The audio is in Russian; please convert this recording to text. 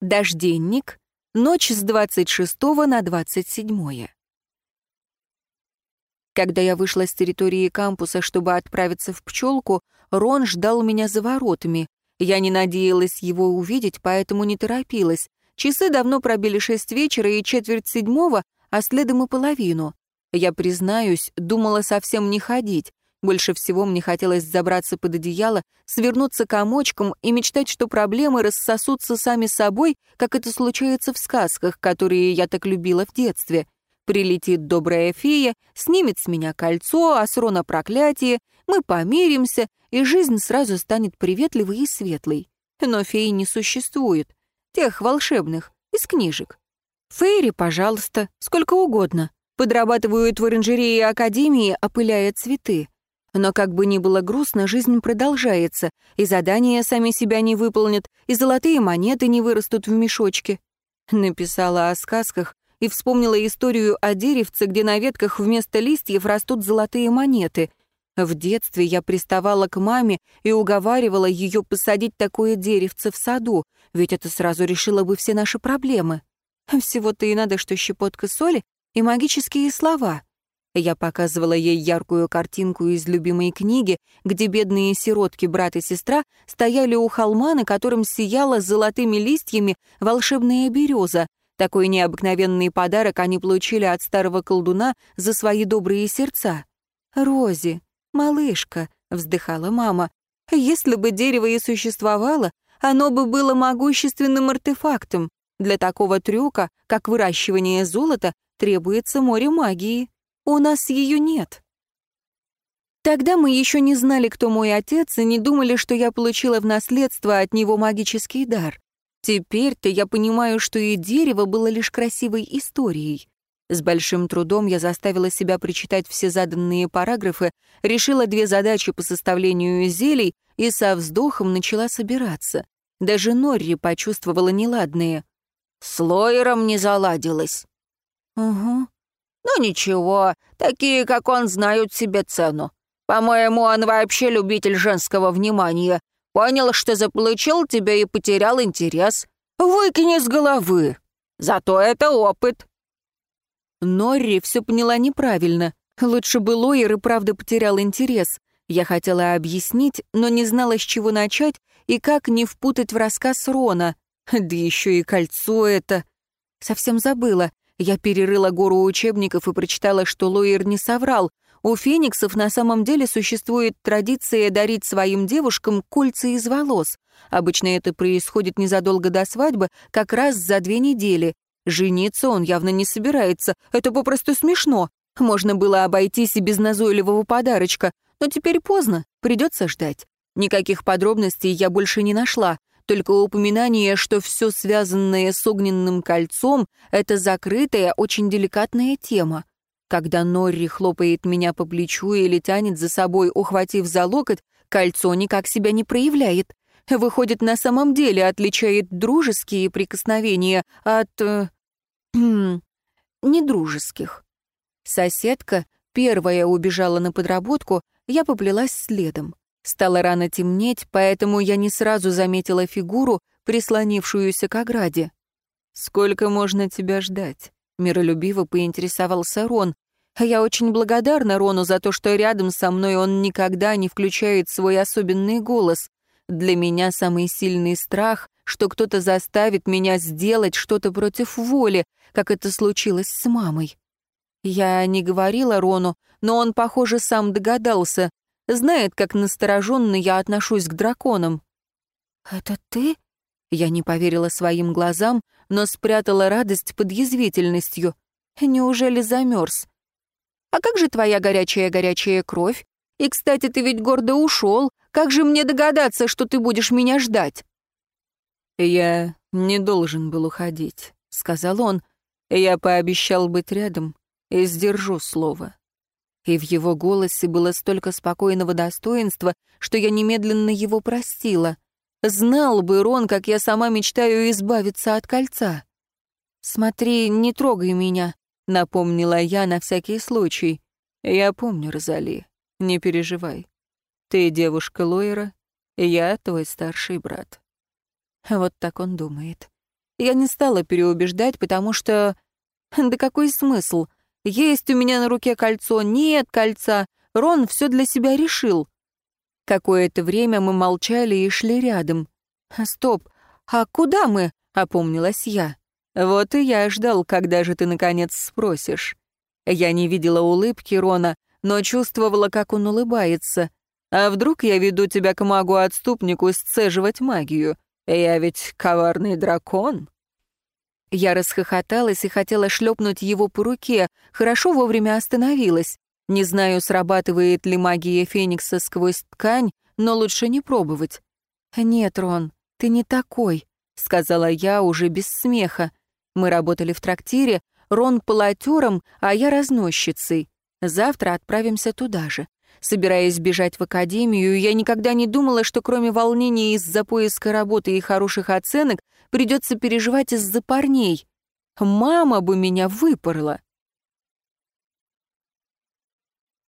Дожденник. Ночь с 26 на 27. Когда я вышла с территории кампуса, чтобы отправиться в пчелку, Рон ждал меня за воротами. Я не надеялась его увидеть, поэтому не торопилась. Часы давно пробили шесть вечера и четверть седьмого, а следом и половину. Я, признаюсь, думала совсем не ходить. Больше всего мне хотелось забраться под одеяло, свернуться комочком и мечтать, что проблемы рассосутся сами собой, как это случается в сказках, которые я так любила в детстве. Прилетит добрая фея, снимет с меня кольцо, а с Рона проклятие, мы помиримся, и жизнь сразу станет приветливой и светлой. Но феи не существует. Тех волшебных, из книжек. Фейри, пожалуйста, сколько угодно. Подрабатывают в оранжерее Академии, опыляя цветы. Но как бы ни было грустно, жизнь продолжается, и задания сами себя не выполнят, и золотые монеты не вырастут в мешочке. Написала о сказках и вспомнила историю о деревце, где на ветках вместо листьев растут золотые монеты. В детстве я приставала к маме и уговаривала ее посадить такое деревце в саду, ведь это сразу решило бы все наши проблемы. Всего-то и надо, что щепотка соли и магические слова — я показывала ей яркую картинку из любимой книги, где бедные сиротки, брат и сестра, стояли у холма, на котором сияла золотыми листьями волшебная береза. Такой необыкновенный подарок они получили от старого колдуна за свои добрые сердца. «Рози, малышка», — вздыхала мама, — «если бы дерево и существовало, оно бы было могущественным артефактом. Для такого трюка, как выращивание золота, требуется море магии». У нас ее нет. Тогда мы еще не знали, кто мой отец, и не думали, что я получила в наследство от него магический дар. Теперь-то я понимаю, что и дерево было лишь красивой историей. С большим трудом я заставила себя прочитать все заданные параграфы, решила две задачи по составлению зелий и со вздохом начала собираться. Даже Норри почувствовала неладное. «С Лойером не заладилось». «Угу. Ничего, такие, как он, знают себе цену. По-моему, он вообще любитель женского внимания. Понял, что заполучил тебя и потерял интерес. Выкини с головы. Зато это опыт. Норри все поняла неправильно. Лучше бы Лоер и правда потерял интерес. Я хотела объяснить, но не знала, с чего начать и как не впутать в рассказ Рона. Да еще и кольцо это. Совсем забыла. Я перерыла гору учебников и прочитала, что Лоир не соврал. У фениксов на самом деле существует традиция дарить своим девушкам кольца из волос. Обычно это происходит незадолго до свадьбы, как раз за две недели. Жениться он явно не собирается, это попросту смешно. Можно было обойтись и без назойливого подарочка, но теперь поздно, придется ждать. Никаких подробностей я больше не нашла. Только упоминание, что все связанное с огненным кольцом — это закрытая, очень деликатная тема. Когда Норри хлопает меня по плечу или тянет за собой, ухватив за локоть, кольцо никак себя не проявляет. Выходит, на самом деле отличает дружеские прикосновения от... Э, недружеских. Соседка первая убежала на подработку, я поплелась следом. Стало рано темнеть, поэтому я не сразу заметила фигуру, прислонившуюся к ограде. «Сколько можно тебя ждать?» — миролюбиво поинтересовался Рон. «Я очень благодарна Рону за то, что рядом со мной он никогда не включает свой особенный голос. Для меня самый сильный страх, что кто-то заставит меня сделать что-то против воли, как это случилось с мамой». Я не говорила Рону, но он, похоже, сам догадался, Знает, как настороженно я отношусь к драконам. «Это ты?» Я не поверила своим глазам, но спрятала радость под язвительностью. Неужели замерз? «А как же твоя горячая-горячая кровь? И, кстати, ты ведь гордо ушел. Как же мне догадаться, что ты будешь меня ждать?» «Я не должен был уходить», — сказал он. «Я пообещал быть рядом и сдержу слово» и в его голосе было столько спокойного достоинства, что я немедленно его простила. Знал бы Рон, как я сама мечтаю избавиться от кольца. «Смотри, не трогай меня», — напомнила я на всякий случай. «Я помню, Розали, не переживай. Ты девушка Лойера, я твой старший брат». Вот так он думает. Я не стала переубеждать, потому что... Да какой смысл? Есть у меня на руке кольцо, нет кольца. Рон все для себя решил. Какое-то время мы молчали и шли рядом. «Стоп, а куда мы?» — опомнилась я. «Вот и я ждал, когда же ты, наконец, спросишь». Я не видела улыбки Рона, но чувствовала, как он улыбается. «А вдруг я веду тебя к магу-отступнику сцеживать магию? Я ведь коварный дракон». Я расхохоталась и хотела шлепнуть его по руке, хорошо вовремя остановилась. Не знаю, срабатывает ли магия Феникса сквозь ткань, но лучше не пробовать. «Нет, Рон, ты не такой», — сказала я уже без смеха. Мы работали в трактире, Рон полотером, а я разносчицей. Завтра отправимся туда же. Собираясь бежать в академию, я никогда не думала, что кроме волнения из-за поиска работы и хороших оценок придется переживать из-за парней. Мама бы меня выпорла.